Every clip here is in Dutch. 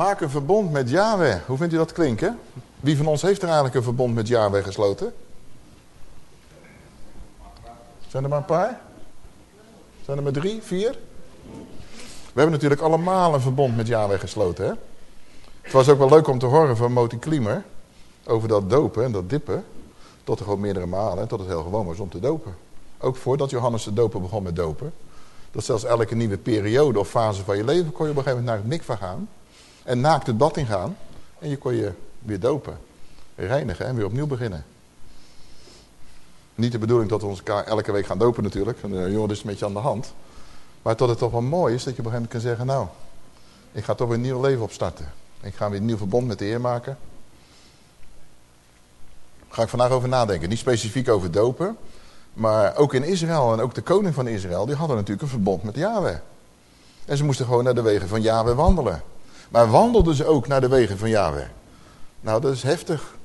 Maak een verbond met Yahweh. Hoe vindt u dat klinken? Wie van ons heeft er eigenlijk een verbond met Yahweh gesloten? Zijn er maar een paar? Zijn er maar drie, vier? We hebben natuurlijk allemaal een verbond met Yahweh gesloten. Hè? Het was ook wel leuk om te horen van Moti Kliemer over dat dopen en dat dippen. Tot er gewoon meerdere malen, tot het heel gewoon was om te dopen. Ook voordat Johannes de doper begon met dopen. Dat zelfs elke nieuwe periode of fase van je leven kon je op een gegeven moment naar het mikva gaan. En naakt het bad ingaan. En je kon je weer dopen. Reinigen en weer opnieuw beginnen. Niet de bedoeling dat we ons elke week gaan dopen natuurlijk. Jongen, dat is een beetje aan de hand. Maar tot het toch wel mooi is dat je op een gegeven moment kan zeggen... nou, ik ga toch weer een nieuw leven opstarten. Ik ga weer een nieuw verbond met de Heer maken. Daar ga ik vandaag over nadenken. Niet specifiek over dopen. Maar ook in Israël en ook de koning van Israël... die hadden natuurlijk een verbond met Yahweh. En ze moesten gewoon naar de wegen van Yahweh wandelen. Maar wandelden ze ook naar de wegen van Yahweh? Nou, dat is heftig.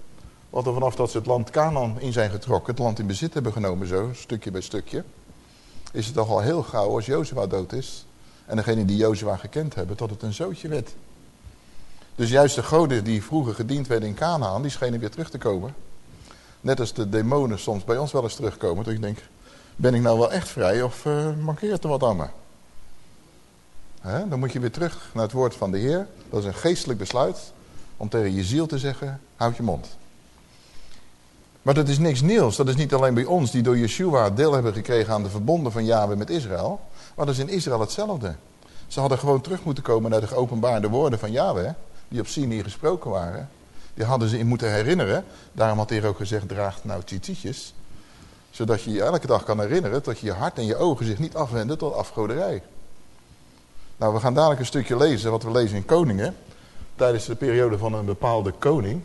Want er vanaf dat ze het land Canaan in zijn getrokken... het land in bezit hebben genomen zo, stukje bij stukje... is het toch al heel gauw als Jozua dood is... en degene die Jozua gekend hebben, tot het een zootje werd. Dus juist de goden die vroeger gediend werden in Canaan... die schenen weer terug te komen. Net als de demonen soms bij ons wel eens terugkomen. Dat ik denk, ben ik nou wel echt vrij of uh, mankeert er wat aan me? Dan moet je weer terug naar het woord van de Heer. Dat is een geestelijk besluit om tegen je ziel te zeggen, houd je mond. Maar dat is niks nieuws. Dat is niet alleen bij ons die door Yeshua deel hebben gekregen aan de verbonden van Yahweh met Israël. Maar dat is in Israël hetzelfde. Ze hadden gewoon terug moeten komen naar de geopenbaarde woorden van Yahweh. Die op Sinai gesproken waren. Die hadden ze in moeten herinneren. Daarom had hij ook gezegd, draag nou titietjes. Zodat je je elke dag kan herinneren dat je je hart en je ogen zich niet afwenden tot afgoderij. Nou, we gaan dadelijk een stukje lezen wat we lezen in Koningen. Tijdens de periode van een bepaalde koning.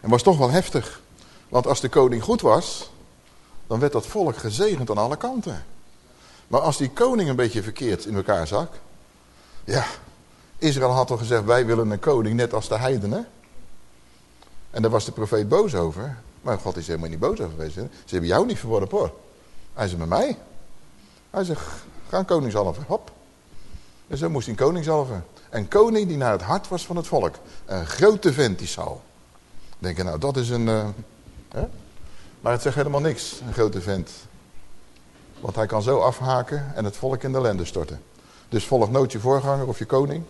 En was toch wel heftig. Want als de koning goed was, dan werd dat volk gezegend aan alle kanten. Maar als die koning een beetje verkeerd in elkaar zak. Ja, Israël had al gezegd, wij willen een koning net als de heidenen. En daar was de profeet boos over. Maar God is helemaal niet boos over geweest. Ze hebben jou niet verworpen hoor. Hij zei met mij. Hij zegt, ga een koning zalven. Hop. En zo moest hij een koning zalven. Een koning die naar het hart was van het volk. Een grote vent die zal. Denk je nou, dat is een... Uh, hè? Maar het zegt helemaal niks, een grote vent. Want hij kan zo afhaken en het volk in de ellende storten. Dus volg nooit je voorganger of je koning.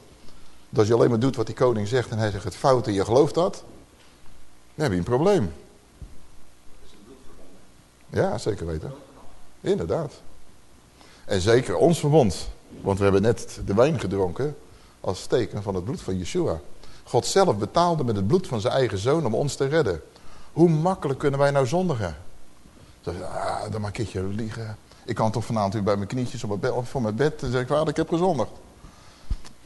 Dat als je alleen maar doet wat die koning zegt en hij zegt het fout en je gelooft dat. Dan heb je een probleem. Ja, zeker weten. Inderdaad. En zeker ons verbond. Want we hebben net de wijn gedronken als teken van het bloed van Yeshua. God zelf betaalde met het bloed van zijn eigen zoon om ons te redden. Hoe makkelijk kunnen wij nou zondigen? Dan, ah, dan maar een keertje liegen. Ik kan toch vanavond bij mijn knietjes op mijn bed, voor mijn bed zeg ik, vader, ik heb gezondigd.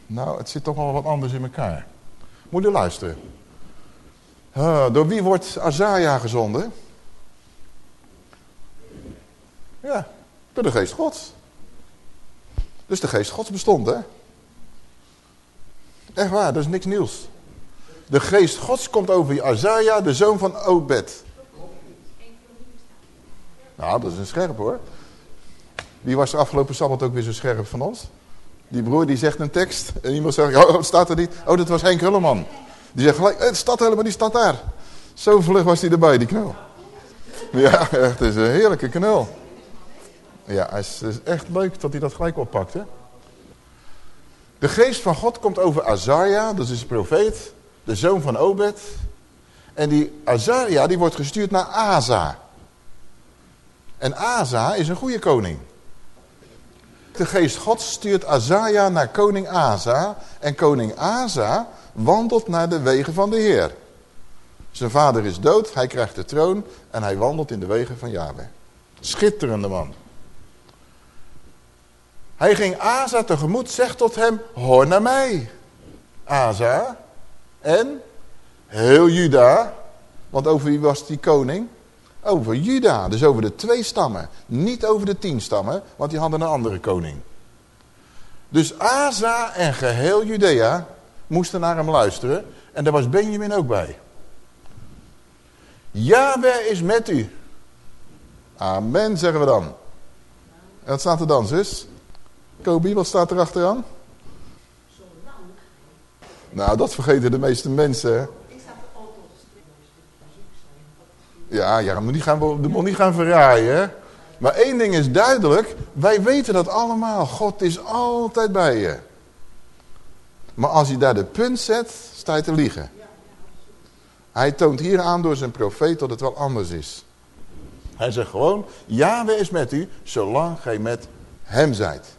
Nou, het zit toch wel wat anders in elkaar. Moet je luisteren. Uh, door wie wordt Azaja gezonden? Ja, door de geest gods. Dus de geest gods bestond, hè? Echt waar, dat is niks nieuws. De geest gods komt over Azaja, de zoon van Obed. Nou, dat is een scherp hoor. Wie was er afgelopen sabbat ook weer zo scherp van ons? Die broer die zegt een tekst en iemand zegt, oh, het staat er niet. Oh, dat was Henk Hulleman. Die zegt gelijk, het staat helemaal, die staat daar. Zo vlug was hij erbij, die knul. Ja, echt, het is een heerlijke knul. Ja, het is echt leuk dat hij dat gelijk oppakt. De geest van God komt over Azaria, dat is de profeet, de zoon van Obed. En die Azaria, die wordt gestuurd naar Asa. En Asa is een goede koning. De geest God stuurt Azaja naar koning Asa. En koning Asa wandelt naar de wegen van de Heer. Zijn vader is dood, hij krijgt de troon en hij wandelt in de wegen van Yahweh. Schitterende man. Hij ging Asa tegemoet, zegt tot hem, hoor naar mij. Asa en heel Juda, want over wie was die koning? Over Juda, dus over de twee stammen. Niet over de tien stammen, want die hadden een andere koning. Dus Asa en geheel Judea moesten naar hem luisteren. En daar was Benjamin ook bij. Yahweh is met u. Amen, zeggen we dan. En wat staat er dan, zus? Kobi, wat staat er achteraan? Nou, dat vergeten de meeste mensen. Ja, ja, moet niet gaan, de niet gaan verraaien. Maar één ding is duidelijk. Wij weten dat allemaal. God is altijd bij je. Maar als hij daar de punt zet, sta je te liegen. Hij toont hier aan door zijn profeet dat het wel anders is. Hij zegt gewoon, Yahweh is met u, zolang gij met hem zijt.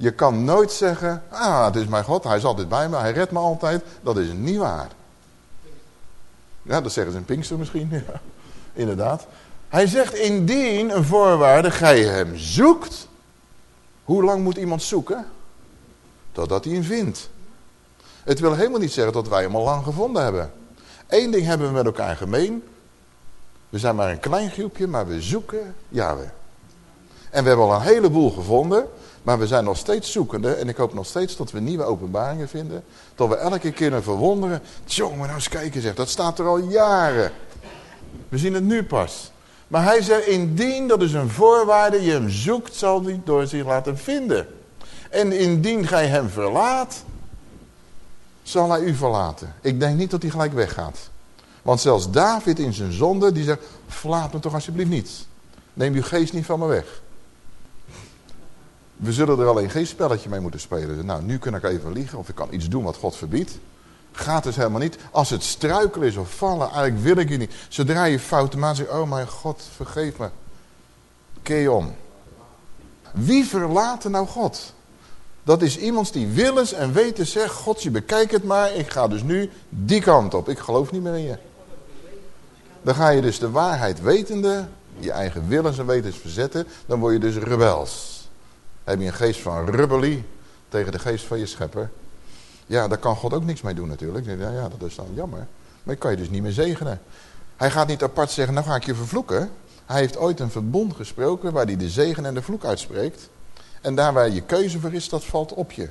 Je kan nooit zeggen, ah, het is mijn God, hij is altijd bij me, hij redt me altijd. Dat is niet waar. Ja, dat zeggen ze in Pinkster misschien, ja, inderdaad. Hij zegt, indien een voorwaarde gij hem zoekt. Hoe lang moet iemand zoeken? Totdat hij hem vindt. Het wil helemaal niet zeggen dat wij hem al lang gevonden hebben. Eén ding hebben we met elkaar gemeen. We zijn maar een klein groepje, maar we zoeken Yahweh. En we hebben al een heleboel gevonden, maar we zijn nog steeds zoekende. En ik hoop nog steeds dat we nieuwe openbaringen vinden. Dat we elke keer een verwonderen. Jongen, nou eens kijken zeg, dat staat er al jaren. We zien het nu pas. Maar hij zegt, indien, dat is een voorwaarde, je hem zoekt, zal hij door zich laten vinden. En indien gij hem verlaat, zal hij u verlaten. Ik denk niet dat hij gelijk weggaat. Want zelfs David in zijn zonde, die zegt, verlaat me toch alsjeblieft niet. Neem uw geest niet van me weg. We zullen er alleen geen spelletje mee moeten spelen. Nou, nu kan ik even liegen of ik kan iets doen wat God verbiedt. Gaat dus helemaal niet. Als het struikelen is of vallen, eigenlijk wil ik je niet. Zodra je fouten maakt, zeg oh mijn God, vergeef me. Keer om. Wie verlaat nou God? Dat is iemand die willens en weten zegt, God, je bekijkt het maar, ik ga dus nu die kant op. Ik geloof niet meer in je. Dan ga je dus de waarheid wetende, je eigen willens en wetens verzetten, dan word je dus rebels. Heb je een geest van rebellie tegen de geest van je schepper. Ja, daar kan God ook niks mee doen natuurlijk. Ja, ja, dat is dan jammer. Maar kan je dus niet meer zegenen. Hij gaat niet apart zeggen, nou ga ik je vervloeken. Hij heeft ooit een verbond gesproken waar hij de zegen en de vloek uitspreekt. En daar waar je keuze voor is, dat valt op je.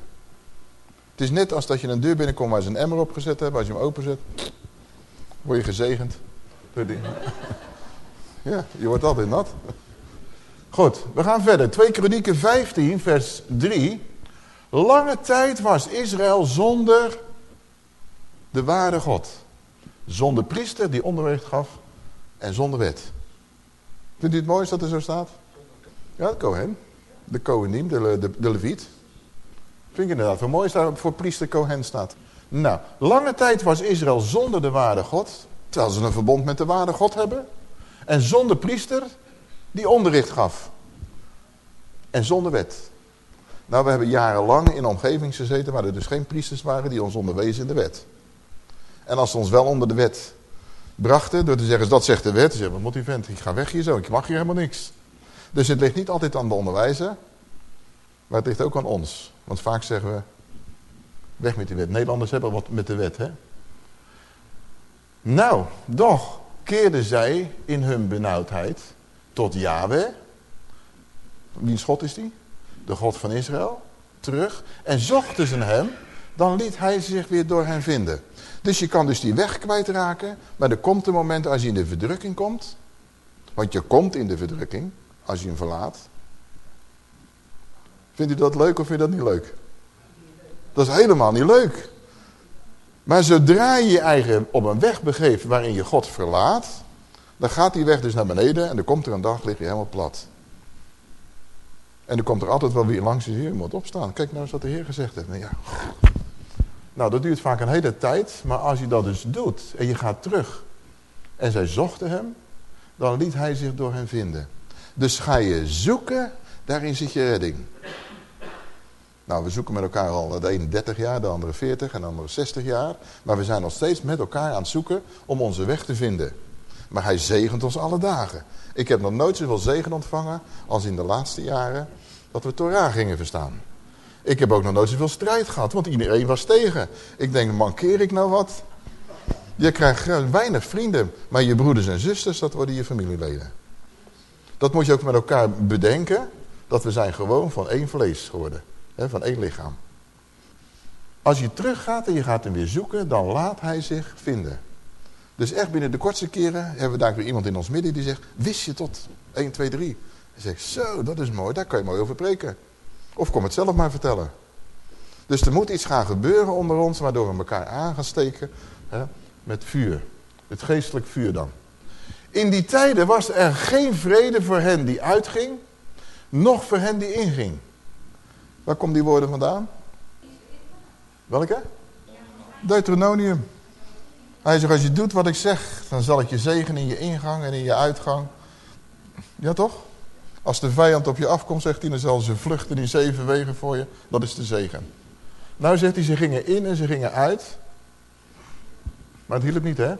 Het is net als dat je een deur binnenkomt waar ze een emmer op gezet hebben. Als je hem openzet, word je gezegend. Ja, je wordt altijd nat. Goed, we gaan verder. 2 Kronieken 15, vers 3. Lange tijd was Israël zonder de ware God. Zonder priester die onderricht gaf en zonder wet. Vindt u het mooi dat er zo staat? Ja, de Kohen. De Kohenim, de, de, de Leviet. Vind ik inderdaad wel mooi daar voor priester Kohen staat. Nou, lange tijd was Israël zonder de ware God. Terwijl ze een verbond met de ware God hebben. En zonder priester die onderricht gaf. En zonder wet. Nou, we hebben jarenlang in omgeving gezeten waar er dus geen priesters waren die ons onderwezen in de wet. En als ze ons wel onder de wet brachten, door te zeggen, dat zegt de wet, dan zeggen wat moet die vent, ik ga weg hier zo, ik mag hier helemaal niks. Dus het ligt niet altijd aan de onderwijzer, maar het ligt ook aan ons. Want vaak zeggen we, weg met die wet. Nederlanders hebben wat met de wet, hè. Nou, doch keerden zij in hun benauwdheid tot Yahweh. Wiens God is die? de God van Israël, terug en zochten ze hem, dan liet hij zich weer door hen vinden. Dus je kan dus die weg kwijtraken, maar er komt een moment als je in de verdrukking komt, want je komt in de verdrukking als je hem verlaat. Vindt u dat leuk of vind je dat niet leuk? Dat is helemaal niet leuk. Maar zodra je je eigen op een weg begeeft waarin je God verlaat, dan gaat die weg dus naar beneden en dan komt er een dag, lig je helemaal plat. En er komt er altijd wel weer langs die je moet opstaan. Kijk nou eens wat de Heer gezegd heeft. Nou, nou, dat duurt vaak een hele tijd. Maar als je dat dus doet en je gaat terug. En zij zochten hem. Dan liet hij zich door hen vinden. Dus ga je zoeken, daarin zit je redding. Nou, we zoeken met elkaar al de ene 30 jaar, de andere 40 en de andere 60 jaar. Maar we zijn nog steeds met elkaar aan het zoeken om onze weg te vinden. Maar hij zegent ons alle dagen. Ik heb nog nooit zoveel zegen ontvangen als in de laatste jaren dat we Torah gingen verstaan. Ik heb ook nog nooit zoveel strijd gehad, want iedereen was tegen. Ik denk, mankeer ik nou wat? Je krijgt weinig vrienden, maar je broeders en zusters, dat worden je familieleden. Dat moet je ook met elkaar bedenken, dat we zijn gewoon van één vlees geworden. Hè, van één lichaam. Als je teruggaat en je gaat hem weer zoeken, dan laat hij zich vinden. Dus echt binnen de kortste keren hebben we daar weer iemand in ons midden die zegt, wist je tot 1, 2, 3. Hij zegt, zo, dat is mooi, daar kan je mooi over preken. Of kom het zelf maar vertellen. Dus er moet iets gaan gebeuren onder ons, waardoor we elkaar aan gaan steken hè, met vuur. Het geestelijk vuur dan. In die tijden was er geen vrede voor hen die uitging, nog voor hen die inging. Waar komen die woorden vandaan? Welke? Deuteronomium. Hij zegt, als je doet wat ik zeg, dan zal ik je zegenen in je ingang en in je uitgang. Ja toch? Als de vijand op je afkomt, zegt hij, dan zal ze vluchten in zeven wegen voor je. Dat is de zegen. Nou zegt hij, ze gingen in en ze gingen uit. Maar het hielp niet, hè?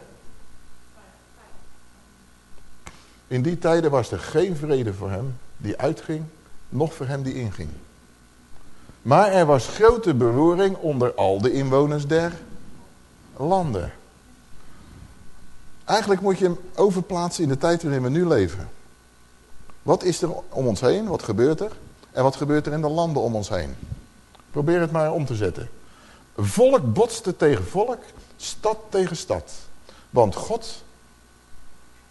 In die tijden was er geen vrede voor hem die uitging, nog voor hem die inging. Maar er was grote beroering onder al de inwoners der landen. Eigenlijk moet je hem overplaatsen in de tijd waarin we nu leven. Wat is er om ons heen? Wat gebeurt er? En wat gebeurt er in de landen om ons heen? Probeer het maar om te zetten. Volk botste tegen volk, stad tegen stad. Want God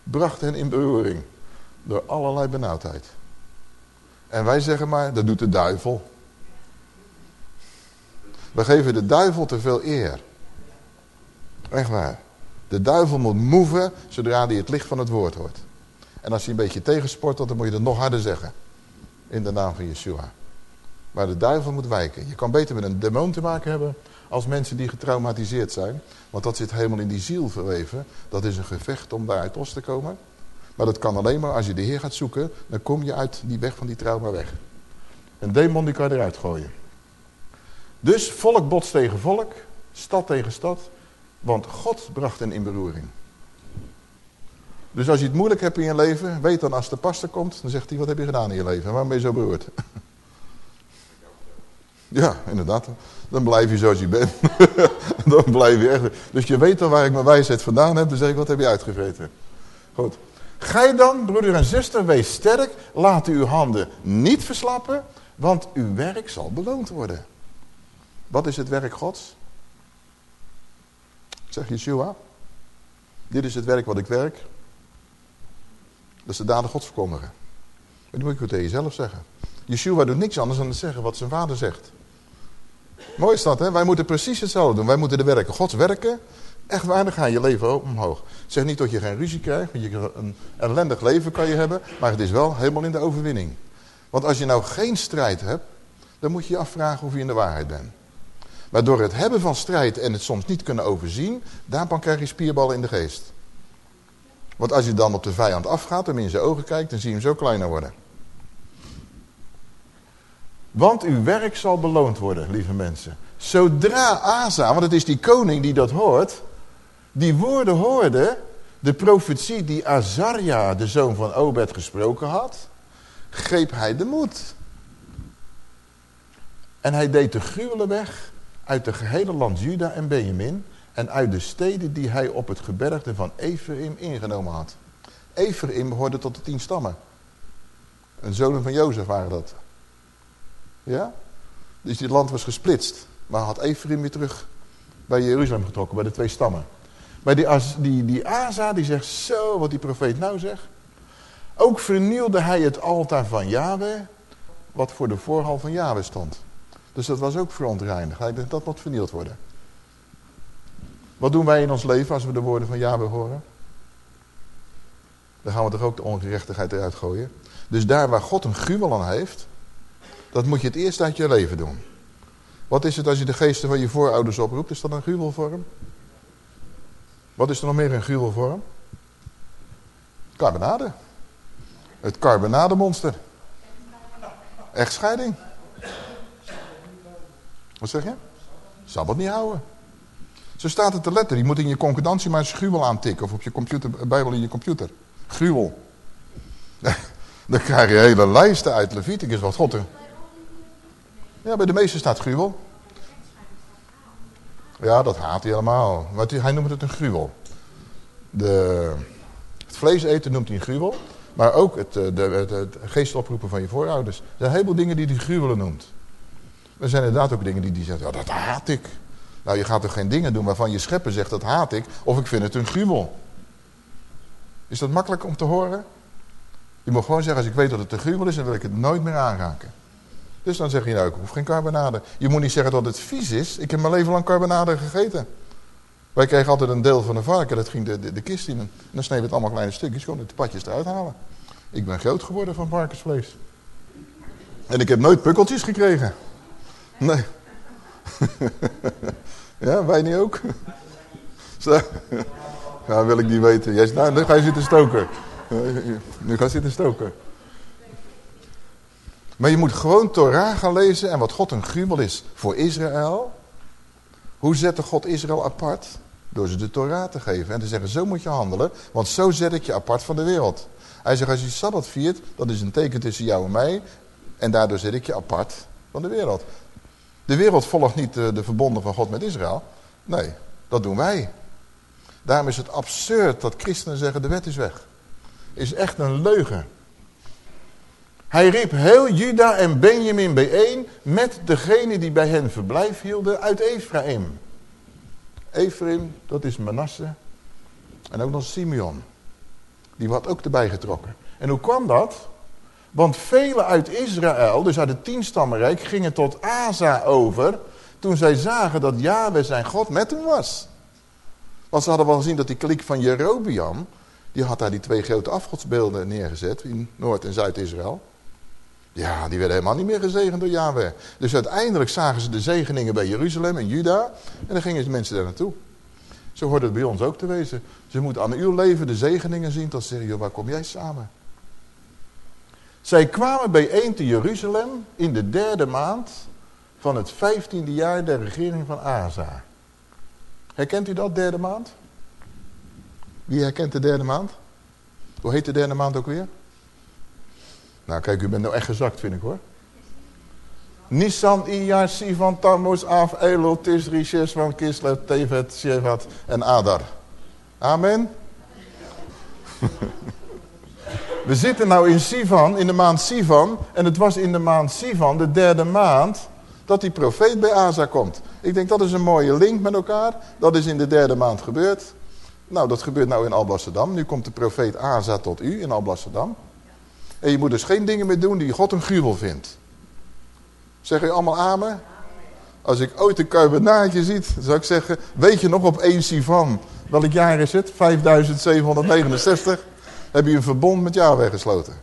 bracht hen in beroering door allerlei benauwdheid. En wij zeggen maar, dat doet de duivel. We geven de duivel te veel eer. Echt waar. De duivel moet moeven zodra hij het licht van het woord hoort. En als hij een beetje tegensport, dan moet je het nog harder zeggen. In de naam van Yeshua. Maar de duivel moet wijken. Je kan beter met een demon te maken hebben als mensen die getraumatiseerd zijn. Want dat zit helemaal in die ziel verweven. Dat is een gevecht om daaruit los te komen. Maar dat kan alleen maar als je de Heer gaat zoeken. Dan kom je uit die weg van die trauma weg. Een demon die kan je eruit gooien. Dus volk botst tegen volk. Stad tegen stad. Want God bracht hen in beroering. Dus als je het moeilijk hebt in je leven, weet dan als de pastor komt, dan zegt hij, wat heb je gedaan in je leven? Waarom ben je zo beroerd? Ja, inderdaad. Dan blijf je zoals je bent. dan blijf je echt. Dus je weet dan waar ik mijn wijsheid vandaan heb, dan zeg ik, wat heb je uitgevreten? Goed. Gij dan, broeder en zuster, wees sterk, laat uw handen niet verslappen, want uw werk zal beloond worden. Wat is het werk gods? Zeg Yeshua, dit is het werk wat ik werk. Dat is de daden gods verkondigen. Maar dat moet ik wel tegen jezelf zeggen. Yeshua doet niks anders dan te zeggen wat zijn vader zegt. Mooi is dat, hè? Wij moeten precies hetzelfde doen. Wij moeten de werken gods werken. Echt dan ga je leven omhoog. Zeg niet dat je geen ruzie krijgt, want je, een ellendig leven kan je hebben. Maar het is wel helemaal in de overwinning. Want als je nou geen strijd hebt, dan moet je je afvragen of je in de waarheid bent. Maar door het hebben van strijd en het soms niet kunnen overzien, daarvan krijg je spierballen in de geest. Want als je dan op de vijand afgaat, hem in zijn ogen kijkt, dan zie je hem zo kleiner worden. Want uw werk zal beloond worden, lieve mensen. Zodra Asa, want het is die koning die dat hoort, die woorden hoorde, de profetie die Azaria, de zoon van Obed, gesproken had, greep hij de moed. En hij deed de gruwelen weg uit het gehele land Juda en Benjamin en uit de steden die hij op het gebergte van Ephraim ingenomen had. Ephraim behoorde tot de tien stammen. Een zonen van Jozef waren dat. Ja? Dus dit land was gesplitst. Maar had Ephraim weer terug bij Jeruzalem getrokken, bij de twee stammen. Maar die, die, die Asa, die zegt zo, wat die profeet nou zegt. Ook vernielde hij het altaar van Yahweh, wat voor de voorhal van Yahweh stond. Dus dat was ook verontreinigd. Dat moet vernield worden. Wat doen wij in ons leven als we de woorden van Yahweh horen? Dan gaan we toch ook de ongerechtigheid eruit gooien. Dus daar waar God een gruwel aan heeft, dat moet je het eerst uit je leven doen. Wat is het als je de geesten van je voorouders oproept? Is dat een gruwelvorm? Wat is er nog meer een gruwelvorm? Carbonade. Het carbonademonster. Echtscheiding. Wat zeg je? Sabbat niet houden. Zo staat het te letter. Je moet in je concordantie maar eens gruwel aantikken. Of op je computer, Bijbel in je computer. Gruwel. Dan krijg je hele lijsten uit Leviticus wat God. Ja, bij de meeste staat gruwel. Ja, dat haat hij helemaal. Maar hij noemt het een gruwel. De, het vlees eten noemt hij een gruwel. Maar ook het, eh, de, het geest oproepen van je voorouders. Er zijn een heleboel dingen die hij gruwelen noemt. Er zijn inderdaad ook dingen die hij zegt, ja, dat haat ik. Nou, je gaat toch geen dingen doen waarvan je schepper zegt, dat haat ik. Of ik vind het een gruwel. Is dat makkelijk om te horen? Je moet gewoon zeggen, als ik weet dat het een gruwel is, dan wil ik het nooit meer aanraken. Dus dan zeg je, nou, ik hoef geen carbonade. Je moet niet zeggen dat het vies is. Ik heb mijn leven lang carbonade gegeten. Wij kregen altijd een deel van een varken, dat ging de, de, de kist in. En dan sneden we het allemaal kleine stukjes, gewoon de patjes eruit halen. Ik ben groot geworden van varkensvlees. En ik heb nooit pukkeltjes gekregen. Nee. ja, wij niet ook? Zo. Ja, wil ik niet weten. Jij, nou, nu ga je zitten stoken. Nu ga je zitten stoken. Maar je moet gewoon Torah gaan lezen en wat God een gruwel is voor Israël. Hoe zette God Israël apart? Door ze de Torah te geven en te zeggen, zo moet je handelen, want zo zet ik je apart van de wereld. Hij zegt, als je Sabbat viert, dat is een teken tussen jou en mij. En daardoor zet ik je apart van de wereld. De wereld volgt niet de, de verbonden van God met Israël. Nee, dat doen wij. Daarom is het absurd dat christenen zeggen, de wet is weg. Is echt een leugen. Hij riep heel Juda en Benjamin bijeen met degene die bij hen verblijf hielden uit Ephraim. Ephraim, dat is Manasse. En ook nog Simeon. Die wordt ook erbij getrokken. En hoe kwam dat? Want velen uit Israël, dus uit het tienstammenrijk, gingen tot Asa over... toen zij zagen dat Yahweh zijn God met hem was. Want ze hadden wel gezien dat die klik van Jerobiam... die had daar die twee grote afgodsbeelden neergezet in Noord- en Zuid-Israël. Ja, die werden helemaal niet meer gezegend door Yahweh. Dus uiteindelijk zagen ze de zegeningen bij Jeruzalem en Juda. En dan gingen de mensen daar naartoe. Zo hoort het bij ons ook te wezen. Ze moeten aan uw leven de zegeningen zien. Dan zeggen, joh, waar kom jij samen? Zij kwamen bijeen te Jeruzalem in de derde maand van het vijftiende jaar der regering van Asa. Herkent u dat, derde maand? Wie herkent de derde maand? Hoe heet de derde maand ook weer? Nou kijk, u bent nou echt gezakt vind ik hoor. Nissan, Iyar, Sivan, Tammuz, Af, Elul, Tisri, Shesvan, Kislev, Tevet, Shevat en Adar. Amen. We zitten nou in Sivan, in de maand Sivan. En het was in de maand Sivan, de derde maand, dat die profeet bij Asa komt. Ik denk dat is een mooie link met elkaar. Dat is in de derde maand gebeurd. Nou, dat gebeurt nou in Alblasserdam. Nu komt de profeet Asa tot u in Alblasserdam. En je moet dus geen dingen meer doen die God een gruwel vindt. Zeg je allemaal amen? Als ik ooit een kuibenaartje ziet, zou ik zeggen... Weet je nog op 1 Sivan, welk jaar is het? 5769. Heb je een verbond met Yahweh gesloten.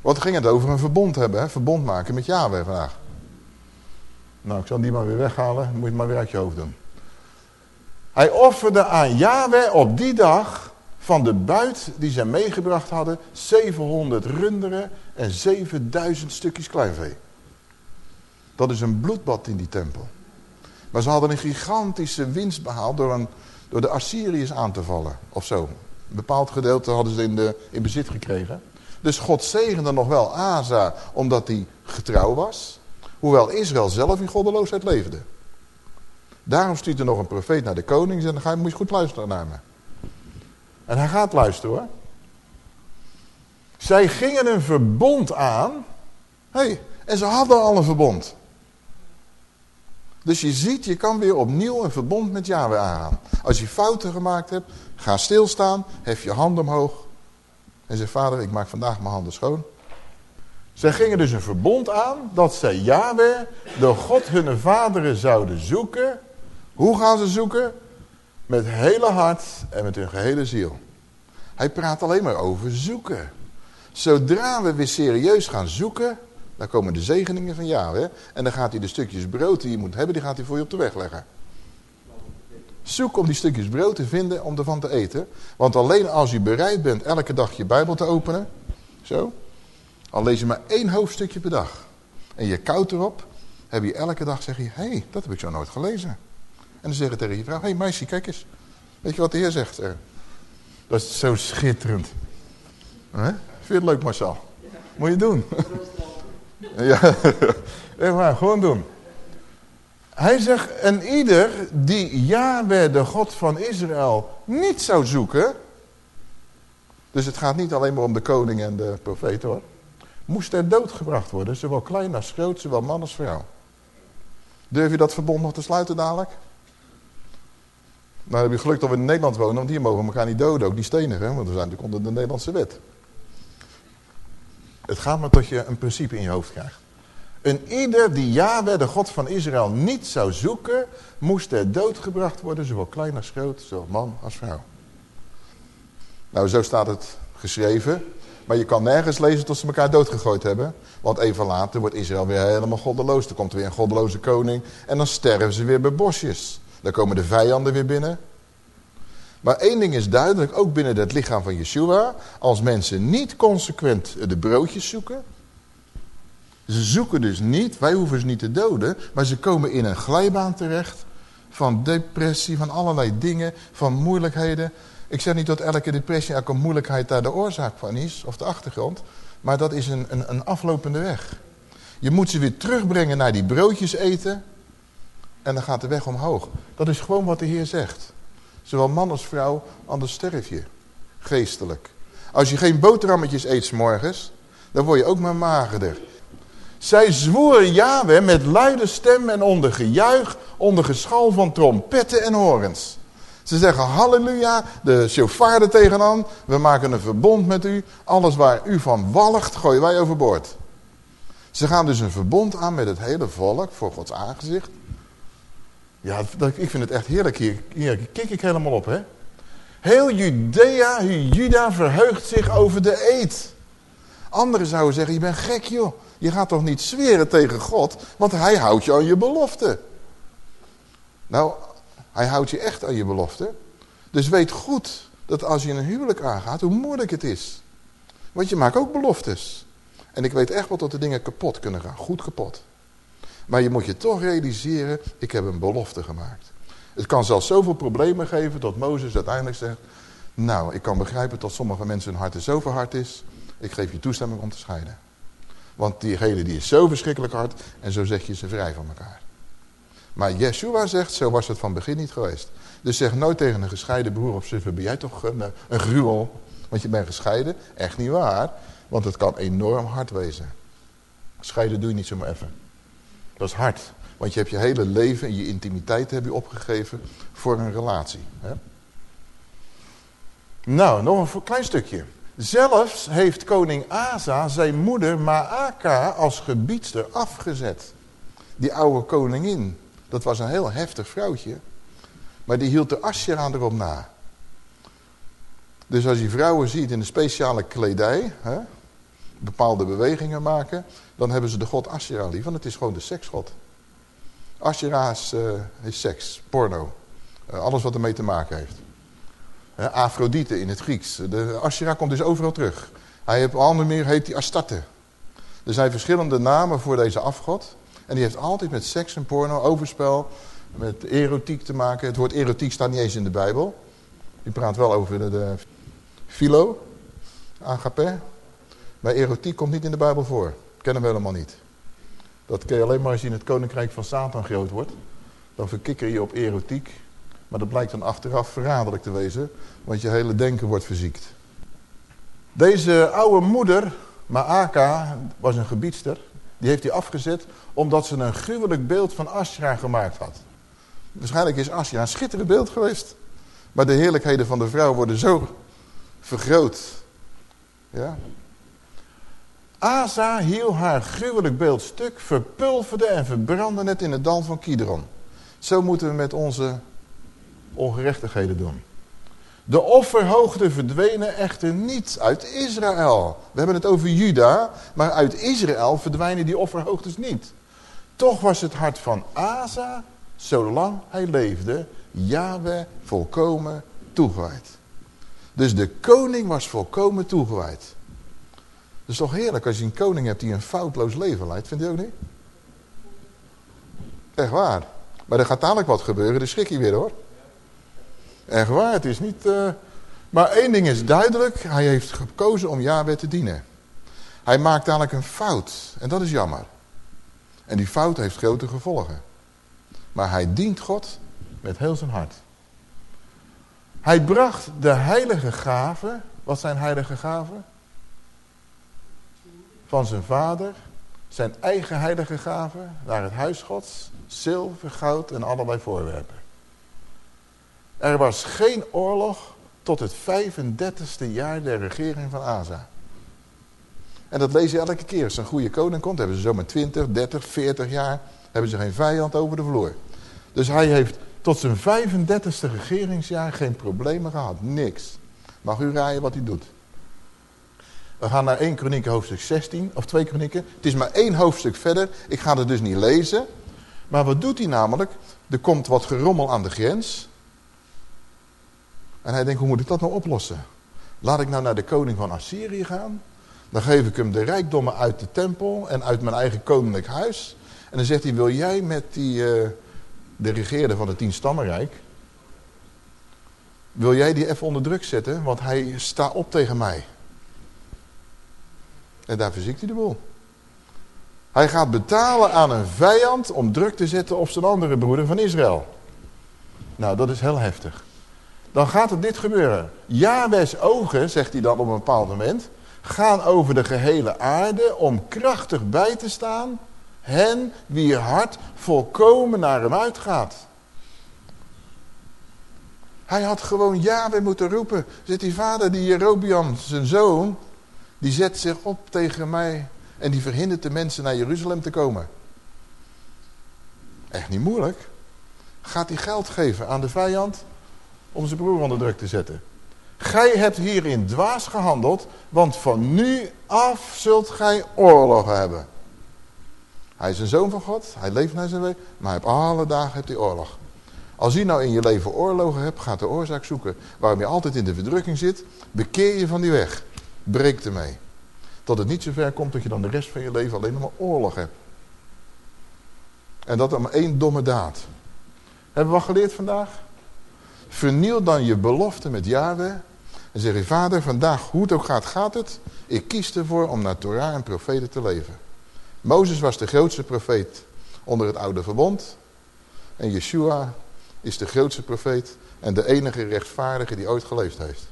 Wat ging het over een verbond hebben, hè? verbond maken met Yahweh vandaag. Nou, ik zal die maar weer weghalen. Dan moet je het maar weer uit je hoofd doen. Hij offerde aan Yahweh op die dag van de buit die zij meegebracht hadden 700 runderen en 7000 stukjes kleinvee. Dat is een bloedbad in die tempel. Maar ze hadden een gigantische winst behaald door, een, door de Assyriërs aan te vallen. Of zo. Een bepaald gedeelte hadden ze in, de, in bezit gekregen. Dus God zegende nog wel Asa omdat hij getrouw was. Hoewel Israël zelf in goddeloosheid leefde. Daarom stuurt er nog een profeet naar de koning en dan ga je, moet je goed luisteren naar me. En hij gaat luisteren hoor. Zij gingen een verbond aan. hey, en ze hadden al een verbond. Dus je ziet, je kan weer opnieuw een verbond met Yahweh aan. Als je fouten gemaakt hebt, ga stilstaan, hef je hand omhoog. En zeg, vader, ik maak vandaag mijn handen schoon. Zij gingen dus een verbond aan dat zij Yahweh, de God hun vaderen, zouden zoeken. Hoe gaan ze zoeken? Met hele hart en met hun gehele ziel. Hij praat alleen maar over zoeken. Zodra we weer serieus gaan zoeken, dan komen de zegeningen van Yahweh. En dan gaat hij de stukjes brood die je moet hebben, die gaat hij voor je op de weg leggen. Zoek om die stukjes brood te vinden om ervan te eten. Want alleen als je bereid bent elke dag je Bijbel te openen. Zo. Al lees je maar één hoofdstukje per dag. En je koud erop. Heb je elke dag zeg je. Hé, hey, dat heb ik zo nooit gelezen. En dan zeg je tegen je vrouw. Hé hey, meisje, kijk eens. Weet je wat de heer zegt? Dat is zo schitterend. Vind je het leuk Marcel? Moet je doen. ja, gewoon doen. Hij zegt, en ieder die Yahweh, de God van Israël, niet zou zoeken... Dus het gaat niet alleen maar om de koning en de profeet hoor. Moest er doodgebracht worden, zowel klein als groot, zowel man als vrouw. Durf je dat verbond nog te sluiten dadelijk? Nou heb je geluk dat we in Nederland wonen, want hier mogen we elkaar niet doden, ook die stenigen, want we zijn natuurlijk onder de Nederlandse wet. Het gaat maar tot je een principe in je hoofd krijgt. Een ieder die Yahweh, de God van Israël, niet zou zoeken, moest er doodgebracht worden, zowel klein als groot, zowel man als vrouw. Nou, zo staat het geschreven. Maar je kan nergens lezen tot ze elkaar doodgegooid hebben. Want even later wordt Israël weer helemaal goddeloos. Er komt weer een goddeloze koning. En dan sterven ze weer bij bosjes. Dan komen de vijanden weer binnen. Maar één ding is duidelijk, ook binnen het lichaam van Yeshua. Als mensen niet consequent de broodjes zoeken. Ze zoeken dus niet, wij hoeven ze niet te doden. Maar ze komen in een glijbaan terecht. Van depressie, van allerlei dingen, van moeilijkheden. Ik zeg niet dat elke depressie, elke moeilijkheid daar de oorzaak van is, of de achtergrond. Maar dat is een, een, een aflopende weg. Je moet ze weer terugbrengen naar die broodjes eten. En dan gaat de weg omhoog. Dat is gewoon wat de Heer zegt. Zowel man als vrouw, anders sterf je. Geestelijk. Als je geen boterhammetjes eet morgens, dan word je ook maar magerder. Zij zwoeren Yahweh met luide stem en onder gejuich, onder geschal van trompetten en horens. Ze zeggen halleluja, de shofar er tegenaan. We maken een verbond met u. Alles waar u van walgt, gooien wij overboord. Ze gaan dus een verbond aan met het hele volk voor Gods aangezicht. Ja, ik vind het echt heerlijk hier. Hier kijk ik helemaal op, hè. Heel Judea, Juda verheugt zich over de eed. Anderen zouden zeggen, je bent gek joh. Je gaat toch niet zweren tegen God, want hij houdt je aan je belofte. Nou, hij houdt je echt aan je belofte. Dus weet goed dat als je een huwelijk aangaat, hoe moeilijk het is. Want je maakt ook beloftes. En ik weet echt wel dat de dingen kapot kunnen gaan. Goed kapot. Maar je moet je toch realiseren, ik heb een belofte gemaakt. Het kan zelfs zoveel problemen geven dat Mozes uiteindelijk zegt... Nou, ik kan begrijpen dat sommige mensen hun hart zo verhard is. Ik geef je toestemming om te scheiden. Want diegene die is zo verschrikkelijk hard en zo zeg je ze vrij van elkaar. Maar Yeshua zegt, zo was het van begin niet geweest. Dus zeg nooit tegen een gescheiden broer of zuster, ben jij toch een, een gruwel? Want je bent gescheiden. Echt niet waar. Want het kan enorm hard wezen. Scheiden doe je niet zomaar even. Dat is hard. Want je hebt je hele leven en je intimiteit heb je opgegeven voor een relatie. Hè? Nou, nog een klein stukje. Zelfs heeft koning Asa zijn moeder Maaka als gebiedster afgezet. Die oude koningin. Dat was een heel heftig vrouwtje. Maar die hield de Asherah erop na. Dus als je vrouwen ziet in een speciale kledij, hè, bepaalde bewegingen maken, dan hebben ze de god Asherah lief, want het is gewoon de seksgod. Asherah is, is seks, porno, uh, alles wat ermee te maken heeft. Uh, Afrodite in het Grieks, de Asherah komt dus overal terug. Hij heeft al meer heet die Astarte. Er zijn verschillende namen voor deze afgod. En die heeft altijd met seks en porno, overspel, met erotiek te maken. Het woord erotiek staat niet eens in de Bijbel. Die praat wel over de, de philo, agape. Maar erotiek komt niet in de Bijbel voor. Kennen we helemaal niet. Dat kun je alleen maar als je in het koninkrijk van Satan groot wordt. Dan verkikker je op erotiek. Maar dat blijkt dan achteraf verraderlijk te wezen. Want je hele denken wordt verziekt. Deze oude moeder, Maaka, was een gebiedster. Die heeft hij afgezet omdat ze een gruwelijk beeld van Asja gemaakt had. Waarschijnlijk is Asja een schitterend beeld geweest. Maar de heerlijkheden van de vrouw worden zo vergroot. Ja. Asa hield haar gruwelijk beeld stuk, verpulverde en verbrandde het in het dal van Kidron. Zo moeten we met onze ongerechtigheden doen. De offerhoogten verdwenen echter niet uit Israël. We hebben het over Juda, maar uit Israël verdwijnen die offerhoogtes niet. Toch was het hart van Asa, zolang hij leefde, Yahweh volkomen toegewijd. Dus de koning was volkomen toegewijd. Dat is toch heerlijk als je een koning hebt die een foutloos leven leidt, vindt u ook niet? Echt waar. Maar er gaat dadelijk wat gebeuren, dan schrik je weer hoor. Echt waar, het is niet... Uh... Maar één ding is duidelijk, hij heeft gekozen om Yahweh te dienen. Hij maakt dadelijk een fout en dat is jammer. En die fout heeft grote gevolgen. Maar hij dient God met heel zijn hart. Hij bracht de heilige gaven, wat zijn heilige gaven? Van zijn vader, zijn eigen heilige gaven, naar het huis gods, zilver, goud en allerlei voorwerpen. Er was geen oorlog tot het 35ste jaar der regering van Asa. En dat lees je elke keer. Als een goede koning komt, hebben ze zomaar 20, 30, 40 jaar... hebben ze geen vijand over de vloer. Dus hij heeft tot zijn 35ste regeringsjaar geen problemen gehad. Niks. Mag u raaien wat hij doet? We gaan naar 1 Kronieken hoofdstuk 16, of 2 Kronieken. Het is maar één hoofdstuk verder. Ik ga het dus niet lezen. Maar wat doet hij namelijk? Er komt wat gerommel aan de grens. En hij denkt, hoe moet ik dat nou oplossen? Laat ik nou naar de koning van Assyrië gaan? Dan geef ik hem de rijkdommen uit de tempel en uit mijn eigen koninklijk huis. En dan zegt hij, wil jij met die, uh, de regeerder van het tienstammenrijk... wil jij die even onder druk zetten? Want hij staat op tegen mij. En daar verziekt hij de boel. Hij gaat betalen aan een vijand om druk te zetten op zijn andere broeder van Israël. Nou, dat is heel heftig. Dan gaat er dit gebeuren. Jahwes ogen, zegt hij dan op een bepaald moment, gaan over de gehele aarde om krachtig bij te staan. Hen wier hart volkomen naar hem uitgaat. Hij had gewoon Yahweh moeten roepen. Zit die vader, die Jerobian, zijn zoon, die zet zich op tegen mij en die verhindert de mensen naar Jeruzalem te komen. Echt niet moeilijk. Gaat hij geld geven aan de vijand om zijn broer onder druk te zetten. Gij hebt hierin dwaas gehandeld, want van nu af zult gij oorlog hebben. Hij is een zoon van God, hij leeft naar zijn leven, maar op alle dagen hebt hij oorlog. Als je nou in je leven oorlogen hebt, gaat de oorzaak zoeken. Waarom je altijd in de verdrukking zit, bekeer je van die weg. Breek ermee. Tot het niet zo ver komt dat je dan de rest van je leven alleen nog maar oorlog hebt. En dat om één domme daad. Hebben we wat geleerd vandaag? Verniel dan je belofte met Yahweh. En zeg je, vader, vandaag hoe het ook gaat, gaat het. Ik kies ervoor om naar Torah en profeten te leven. Mozes was de grootste profeet onder het oude verbond. En Yeshua is de grootste profeet en de enige rechtvaardige die ooit geleefd heeft.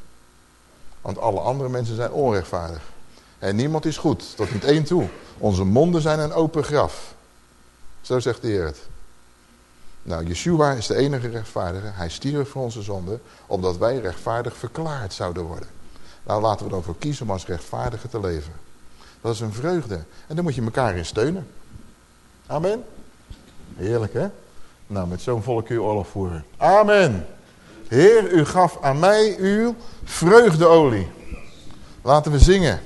Want alle andere mensen zijn onrechtvaardig. En niemand is goed, tot niet één toe. Onze monden zijn een open graf. Zo zegt de Heer het. Nou, Yeshua is de enige rechtvaardige. Hij stierf voor onze zonde, omdat wij rechtvaardig verklaard zouden worden. Nou, laten we dan voor kiezen om als rechtvaardige te leven. Dat is een vreugde. En daar moet je elkaar in steunen. Amen. Heerlijk, hè? Nou, met zo'n volk kun je oorlog voeren. Amen. Heer, u gaf aan mij uw vreugdeolie. Laten we zingen.